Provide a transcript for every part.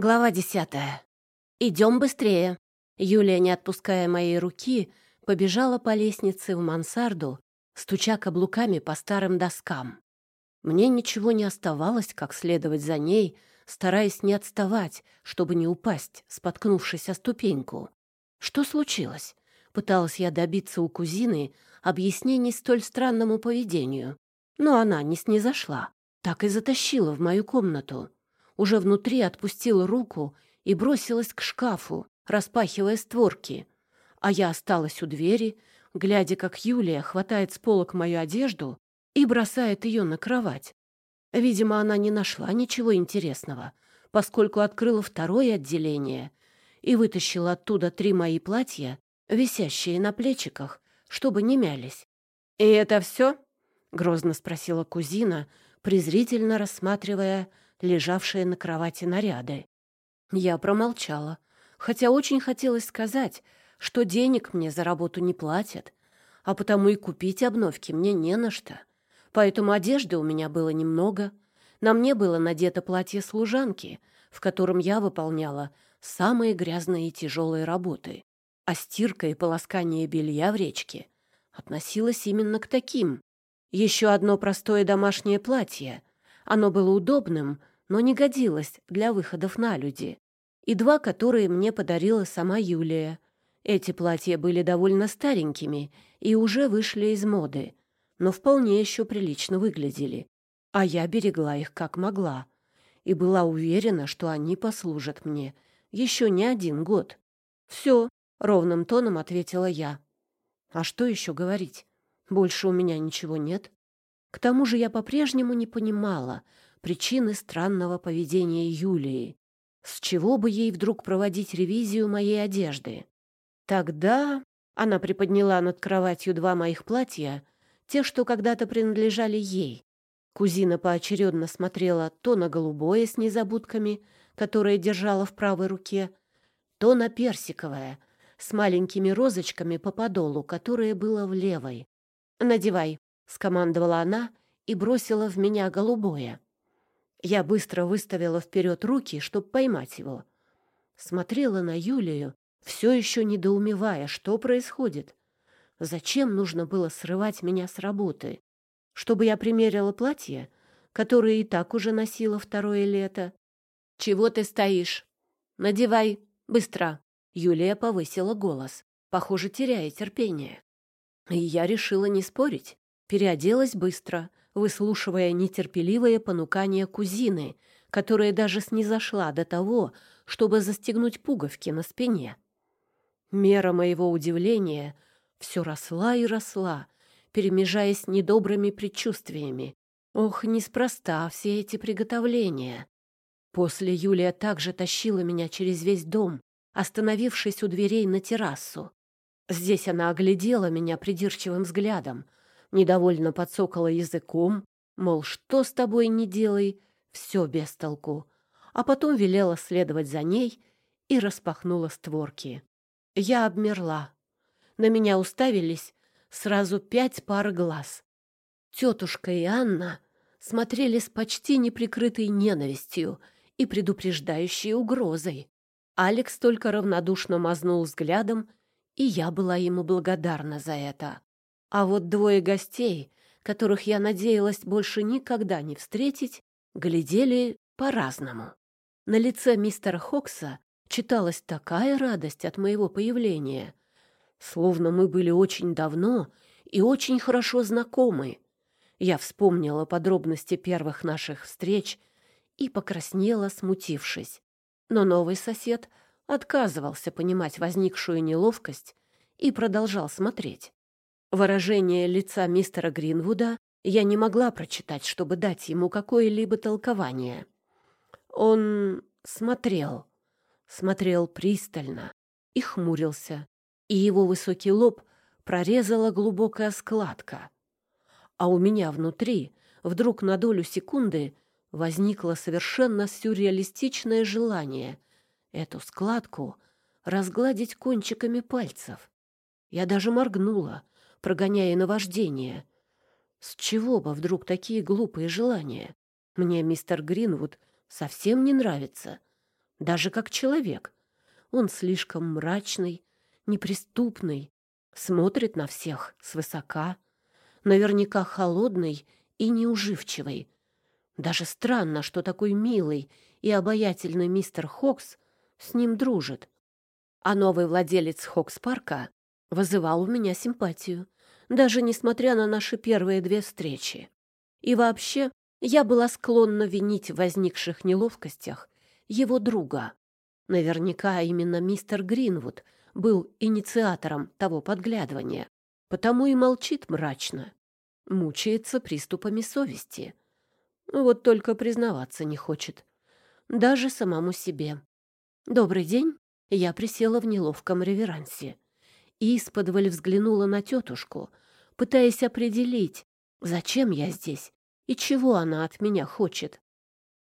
Глава десятая. «Идем быстрее!» Юлия, не отпуская моей руки, побежала по лестнице в мансарду, стуча каблуками по старым доскам. Мне ничего не оставалось, как следовать за ней, стараясь не отставать, чтобы не упасть, споткнувшись о ступеньку. Что случилось? Пыталась я добиться у кузины объяснений столь странному поведению, но она не снизошла, так и затащила в мою комнату уже внутри отпустила руку и бросилась к шкафу, распахивая створки. А я осталась у двери, глядя, как Юлия хватает с полок мою одежду и бросает ее на кровать. Видимо, она не нашла ничего интересного, поскольку открыла второе отделение и вытащила оттуда три мои платья, висящие на плечиках, чтобы не мялись. «И это все?» — грозно спросила кузина, презрительно рассматривая лежавшие на кровати наряды. Я промолчала, хотя очень хотелось сказать, что денег мне за работу не платят, а потому и купить обновки мне не на что. Поэтому одежды у меня было немного. На мне было надето платье служанки, в котором я выполняла самые грязные и тяжелые работы. А стирка и полоскание белья в речке относилась именно к таким. Еще одно простое домашнее платье. Оно было удобным, но не годилось для выходов на люди. И два, которые мне подарила сама Юлия. Эти платья были довольно старенькими и уже вышли из моды, но вполне еще прилично выглядели. А я берегла их как могла и была уверена, что они послужат мне еще не один год. «Все», — ровным тоном ответила я. «А что еще говорить? Больше у меня ничего нет». К тому же я по-прежнему не понимала, причины странного поведения Юлии. С чего бы ей вдруг проводить ревизию моей одежды? Тогда она приподняла над кроватью два моих платья, те, что когда-то принадлежали ей. Кузина поочередно смотрела то на голубое с незабудками, которое держала в правой руке, то на персиковое, с маленькими розочками по подолу, которое было в левой. «Надевай», — скомандовала она и бросила в меня голубое. Я быстро выставила вперед руки, чтобы поймать его. Смотрела на Юлию, все еще недоумевая, что происходит. Зачем нужно было срывать меня с работы? Чтобы я примерила платье, которое и так уже носила второе лето? «Чего ты стоишь? Надевай, быстро!» Юлия повысила голос, похоже, теряя терпение. И я решила не спорить. Переоделась быстро, выслушивая нетерпеливое понукание кузины, которая даже снизошла до того, чтобы застегнуть пуговки на спине. Мера моего удивления все росла и росла, перемежаясь недобрыми предчувствиями. Ох, неспроста все эти приготовления. После Юлия также тащила меня через весь дом, остановившись у дверей на террасу. Здесь она оглядела меня придирчивым взглядом — недовольно подсокала языком, мол, что с тобой не делай, все без толку, а потом велела следовать за ней и распахнула створки. Я обмерла. На меня уставились сразу пять пар глаз. Тетушка и Анна смотрели с почти неприкрытой ненавистью и предупреждающей угрозой. Алекс только равнодушно мазнул взглядом, и я была ему благодарна за это. А вот двое гостей, которых я надеялась больше никогда не встретить, глядели по-разному. На лице мистера Хокса читалась такая радость от моего появления, словно мы были очень давно и очень хорошо знакомы. Я вспомнила подробности первых наших встреч и покраснела, смутившись. Но новый сосед отказывался понимать возникшую неловкость и продолжал смотреть. Выражение лица мистера Гринвуда я не могла прочитать, чтобы дать ему какое-либо толкование. Он смотрел, смотрел пристально и хмурился, и его высокий лоб прорезала глубокая складка. А у меня внутри вдруг на долю секунды возникло совершенно сюрреалистичное желание эту складку разгладить кончиками пальцев. Я даже моргнула, прогоняя наваждение. С чего бы вдруг такие глупые желания? Мне мистер Гринвуд совсем не нравится. даже как человек. Он слишком мрачный, неприступный, смотрит на всех свысока, наверняка холодный и неуживчивый. Даже странно, что такой милый и обаятельный мистер Хокс с ним дружит. А новый владелец Хокс-парка вызывал у меня симпатию, даже несмотря на наши первые две встречи. И вообще, я была склонна винить в возникших неловкостях его друга. Наверняка именно мистер Гринвуд был инициатором того подглядывания, потому и молчит мрачно, мучается приступами совести. Вот только признаваться не хочет. Даже самому себе. «Добрый день!» Я присела в неловком реверансе и исподволь взглянула на тетушку, пытаясь определить, зачем я здесь и чего она от меня хочет.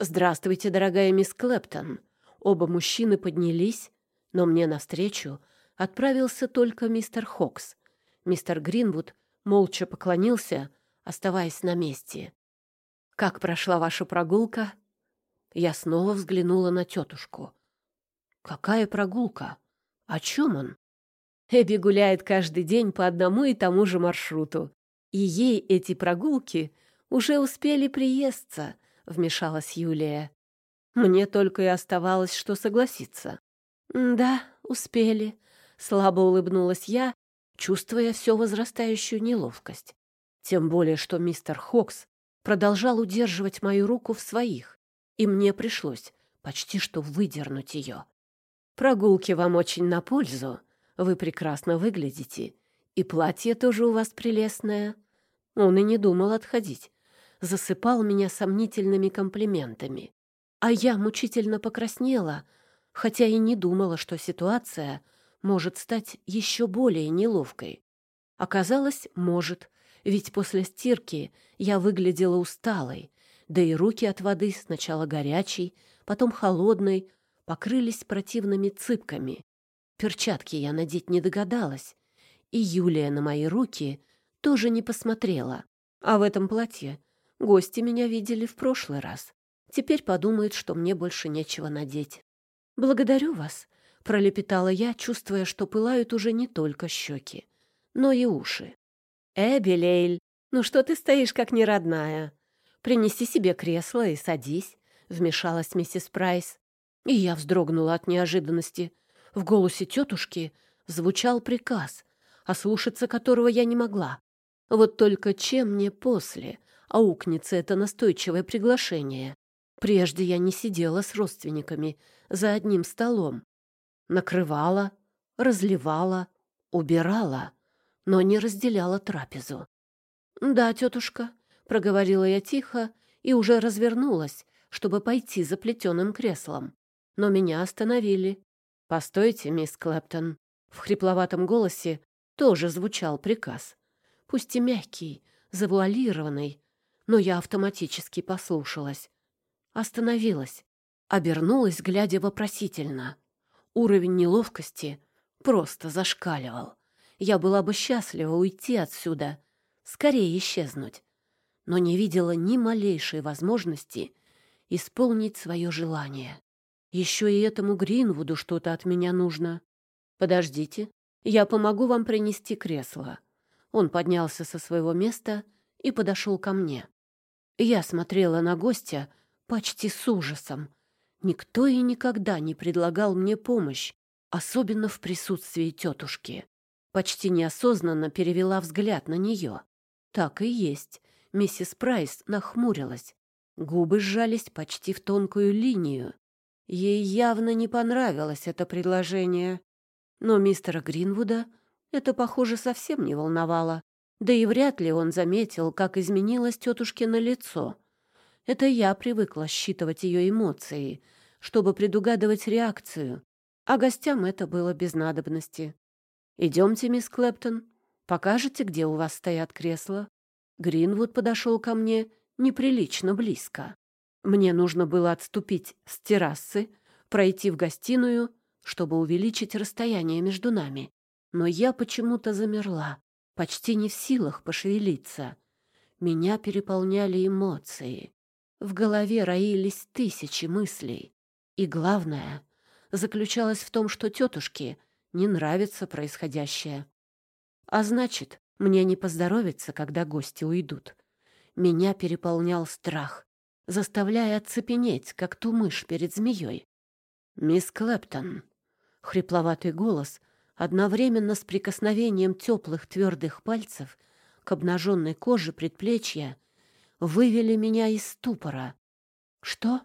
«Здравствуйте, дорогая мисс Клэптон!» Оба мужчины поднялись, но мне навстречу отправился только мистер Хокс. Мистер Гринвуд молча поклонился, оставаясь на месте. «Как прошла ваша прогулка?» Я снова взглянула на тетушку. «Какая прогулка? О чем он?» Эбби гуляет каждый день по одному и тому же маршруту. И ей эти прогулки уже успели приесться, — вмешалась Юлия. Мне только и оставалось, что согласиться. «Да, успели», — слабо улыбнулась я, чувствуя все возрастающую неловкость. Тем более, что мистер Хокс продолжал удерживать мою руку в своих, и мне пришлось почти что выдернуть ее. «Прогулки вам очень на пользу. Вы прекрасно выглядите, и платье тоже у вас прелестное». Он и не думал отходить. Засыпал меня сомнительными комплиментами. А я мучительно покраснела, хотя и не думала, что ситуация может стать еще более неловкой. Оказалось, может, ведь после стирки я выглядела усталой, да и руки от воды сначала горячей, потом холодной, покрылись противными цыпками. Перчатки я надеть не догадалась, и Юлия на мои руки тоже не посмотрела. А в этом платье гости меня видели в прошлый раз. Теперь подумают, что мне больше нечего надеть. «Благодарю вас», — пролепетала я, чувствуя, что пылают уже не только щеки, но и уши. «Эбелейль, ну что ты стоишь как неродная? Принеси себе кресло и садись», — вмешалась миссис Прайс. И я вздрогнула от неожиданности. В голосе тетушки звучал приказ, ослушаться которого я не могла. Вот только чем мне после аукнется это настойчивое приглашение? Прежде я не сидела с родственниками за одним столом. Накрывала, разливала, убирала, но не разделяла трапезу. «Да, тетушка», — проговорила я тихо и уже развернулась, чтобы пойти за плетеным креслом. Но меня остановили. «Постойте, мисс Клэптон». В хрипловатом голосе тоже звучал приказ. Пусть и мягкий, завуалированный, но я автоматически послушалась. Остановилась, обернулась, глядя вопросительно. Уровень неловкости просто зашкаливал. Я была бы счастлива уйти отсюда, скорее исчезнуть, но не видела ни малейшей возможности исполнить свое желание. Еще и этому Гринвуду что-то от меня нужно. Подождите, я помогу вам принести кресло. Он поднялся со своего места и подошел ко мне. Я смотрела на гостя, почти с ужасом. Никто и никогда не предлагал мне помощь, особенно в присутствии тетушки. Почти неосознанно перевела взгляд на нее. Так и есть. Миссис Прайс нахмурилась. Губы сжались почти в тонкую линию. Ей явно не понравилось это предложение. Но мистера Гринвуда это, похоже, совсем не волновало. Да и вряд ли он заметил, как изменилось тетушкино лицо. Это я привыкла считывать ее эмоции, чтобы предугадывать реакцию, а гостям это было без надобности. «Идемте, мисс Клэптон, покажете, где у вас стоят кресла?» Гринвуд подошел ко мне неприлично близко. Мне нужно было отступить с террасы, пройти в гостиную, чтобы увеличить расстояние между нами. Но я почему-то замерла, почти не в силах пошевелиться. Меня переполняли эмоции. В голове роились тысячи мыслей. И главное заключалось в том, что тетушке не нравится происходящее. А значит, мне не поздоровится, когда гости уйдут. Меня переполнял страх, заставляя оцепенеть, как ту мышь перед змеей. «Мисс Клэптон», — хрипловатый голос, одновременно с прикосновением теплых твердых пальцев к обнаженной коже предплечья, вывели меня из ступора. «Что?»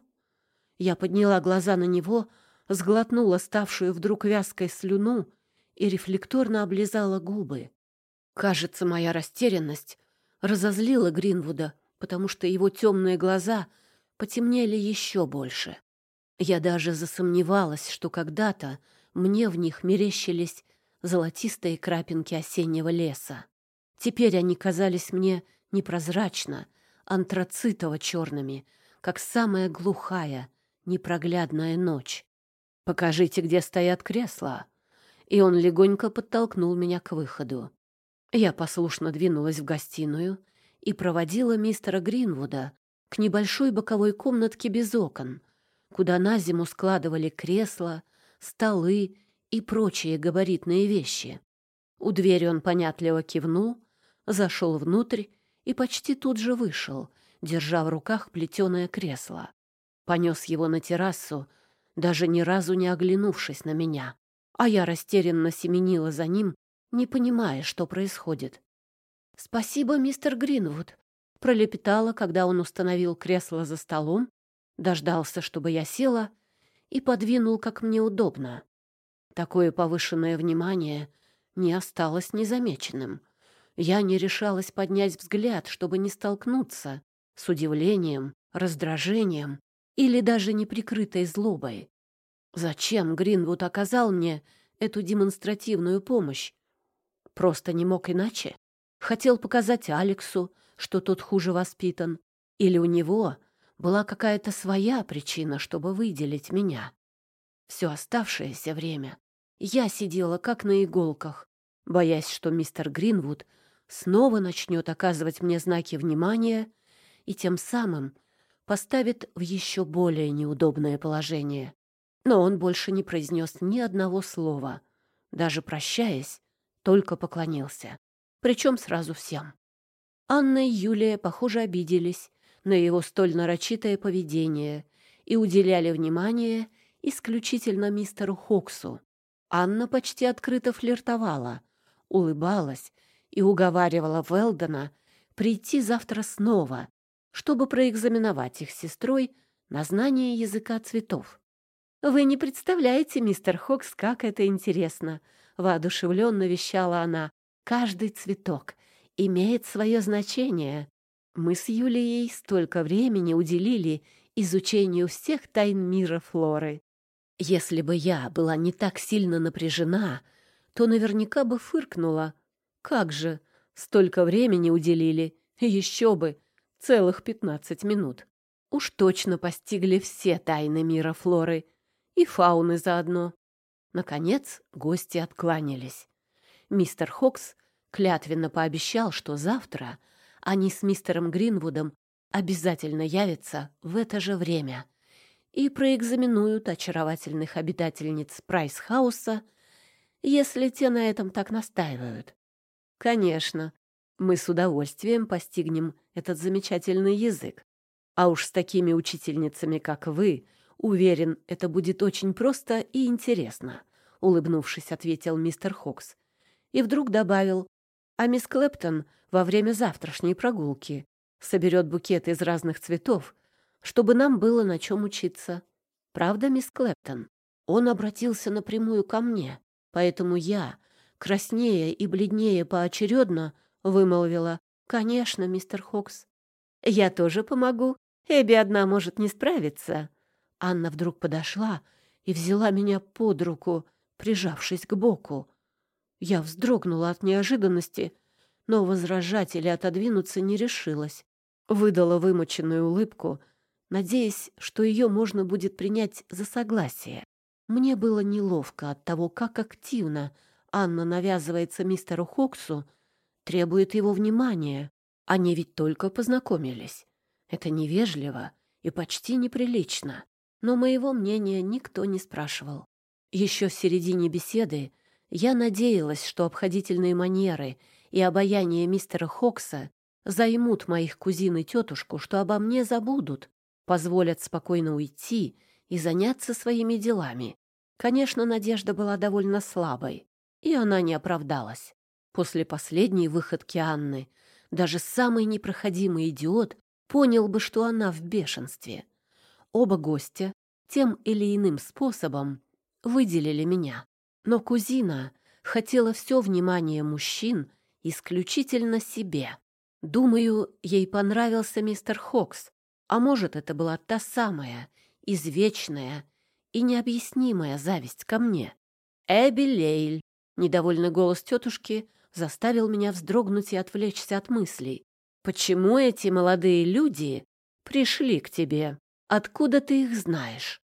Я подняла глаза на него, сглотнула ставшую вдруг вязкой слюну и рефлекторно облизала губы. Кажется, моя растерянность разозлила Гринвуда, потому что его темные глаза потемнели еще больше. Я даже засомневалась, что когда-то мне в них мерещились золотистые крапинки осеннего леса. Теперь они казались мне непрозрачно, антрацитово-черными, как самая глухая, непроглядная ночь. «Покажите, где стоят кресла». И он легонько подтолкнул меня к выходу. Я послушно двинулась в гостиную и проводила мистера Гринвуда к небольшой боковой комнатке без окон, куда на зиму складывали кресла, столы и прочие габаритные вещи. У двери он понятливо кивнул, зашел внутрь и почти тут же вышел, держа в руках плетеное кресло. Понес его на террасу, даже ни разу не оглянувшись на меня. А я растерянно семенила за ним, не понимая, что происходит. «Спасибо, мистер Гринвуд», — пролепетала, когда он установил кресло за столом, дождался, чтобы я села, и подвинул, как мне удобно. Такое повышенное внимание не осталось незамеченным. Я не решалась поднять взгляд, чтобы не столкнуться с удивлением, раздражением или даже неприкрытой злобой. Зачем Гринвуд оказал мне эту демонстративную помощь? Просто не мог иначе. Хотел показать Алексу, что тот хуже воспитан. Или у него была какая-то своя причина, чтобы выделить меня. Все оставшееся время я сидела как на иголках, боясь, что мистер Гринвуд снова начнет оказывать мне знаки внимания и тем самым поставит в еще более неудобное положение. Но он больше не произнес ни одного слова. Даже прощаясь, только поклонился. Причем сразу всем. Анна и Юлия, похоже, обиделись на его столь нарочитое поведение и уделяли внимание исключительно мистеру Хоксу. Анна почти открыто флиртовала, улыбалась и уговаривала Велдона прийти завтра снова чтобы проэкзаменовать их сестрой на знание языка цветов. «Вы не представляете, мистер Хокс, как это интересно!» — воодушевленно вещала она. «Каждый цветок имеет свое значение. Мы с Юлией столько времени уделили изучению всех тайн мира флоры. Если бы я была не так сильно напряжена, то наверняка бы фыркнула. Как же, столько времени уделили, еще бы, целых пятнадцать минут. Уж точно постигли все тайны мира флоры и фауны заодно. Наконец гости откланялись. Мистер Хокс клятвенно пообещал, что завтра они с мистером Гринвудом обязательно явятся в это же время и проэкзаменуют очаровательных обитательниц Прайс-хауса, если те на этом так настаивают. Конечно, мы с удовольствием постигнем этот замечательный язык. А уж с такими учительницами, как вы, уверен, это будет очень просто и интересно, улыбнувшись, ответил мистер Хокс. И вдруг добавил: "А мисс Клэптон во время завтрашней прогулки соберет букет из разных цветов, чтобы нам было на чем учиться. Правда, мисс Клэптон?" Он обратился напрямую ко мне, поэтому я, краснее и бледнее поочередно, вымолвила. «Конечно, мистер Хокс. Я тоже помогу. Эбби одна может не справиться». Анна вдруг подошла и взяла меня под руку, прижавшись к боку. Я вздрогнула от неожиданности, но возражать или отодвинуться не решилась. Выдала вымученную улыбку, надеясь, что ее можно будет принять за согласие. Мне было неловко от того, как активно Анна навязывается мистеру Хоксу, требует его внимания. Они ведь только познакомились. Это невежливо и почти неприлично. но моего мнения никто не спрашивал. Еще в середине беседы я надеялась, что обходительные манеры и обаяние мистера Хокса займут моих кузин и тетушку, что обо мне забудут, позволят спокойно уйти и заняться своими делами. Конечно, надежда была довольно слабой, и она не оправдалась. После последней выходки Анны даже самый непроходимый идиот понял бы, что она в бешенстве. Оба гостя тем или иным способом выделили меня. Но кузина хотела все внимание мужчин исключительно себе. Думаю, ей понравился мистер Хокс, а может, это была та самая, извечная и необъяснимая зависть ко мне. «Эбби Лейль!» — недовольный голос тетушки заставил меня вздрогнуть и отвлечься от мыслей. «Почему эти молодые люди пришли к тебе? Откуда ты их знаешь?»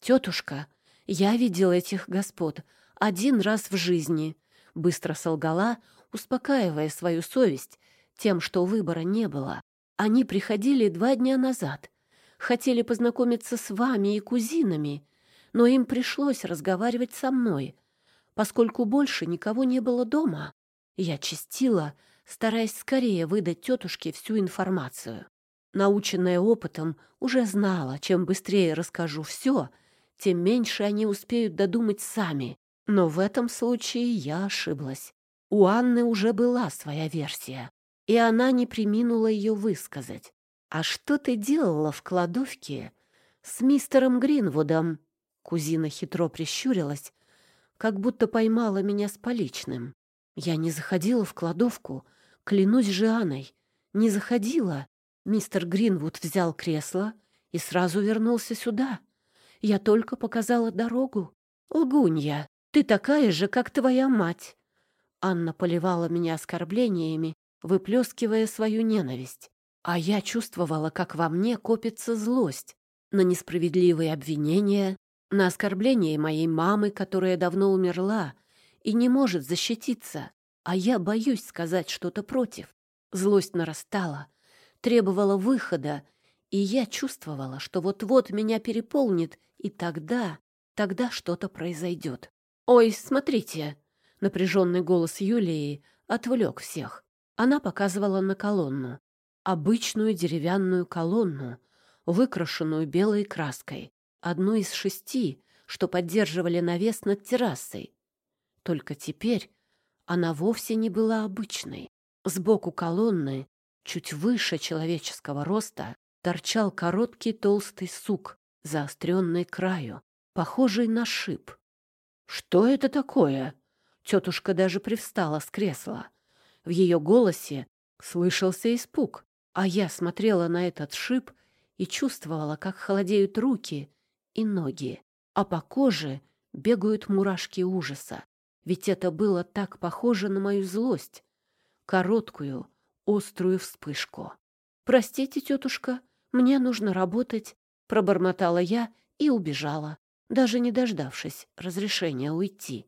«Тетушка, я видела этих господ один раз в жизни», — быстро солгала, успокаивая свою совесть тем, что выбора не было. «Они приходили два дня назад, хотели познакомиться с вами и кузинами, но им пришлось разговаривать со мной, поскольку больше никого не было дома. Я чистила, стараясь скорее выдать тетушке всю информацию. Наученная опытом, уже знала, чем быстрее расскажу все, тем меньше они успеют додумать сами. Но в этом случае я ошиблась. У Анны уже была своя версия, и она не приминула ее высказать. «А что ты делала в кладовке с мистером Гринвудом?» Кузина хитро прищурилась, как будто поймала меня с поличным. Я не заходила в кладовку, клянусь Жианой, не заходила. Мистер Гринвуд взял кресло и сразу вернулся сюда. Я только показала дорогу. Лгунья, ты такая же, как твоя мать. Анна поливала меня оскорблениями, выплескивая свою ненависть. А я чувствовала, как во мне копится злость на несправедливые обвинения, на оскорбление моей мамы, которая давно умерла и не может защититься, а я боюсь сказать что-то против. Злость нарастала, требовала выхода, и я чувствовала, что вот-вот меня переполнит, и тогда, тогда что-то произойдет. «Ой, смотрите!» — напряженный голос Юлии отвлек всех. Она показывала на колонну. Обычную деревянную колонну, выкрашенную белой краской одну из шести, что поддерживали навес над террасой. Только теперь она вовсе не была обычной. Сбоку колонны, чуть выше человеческого роста, торчал короткий толстый сук, заостренный краю, похожий на шип. «Что это такое?» Тетушка даже привстала с кресла. В ее голосе слышался испуг, а я смотрела на этот шип и чувствовала, как холодеют руки и ноги, а по коже бегают мурашки ужаса. Ведь это было так похоже на мою злость, короткую, острую вспышку. «Простите, тетушка, мне нужно работать», — пробормотала я и убежала, даже не дождавшись разрешения уйти.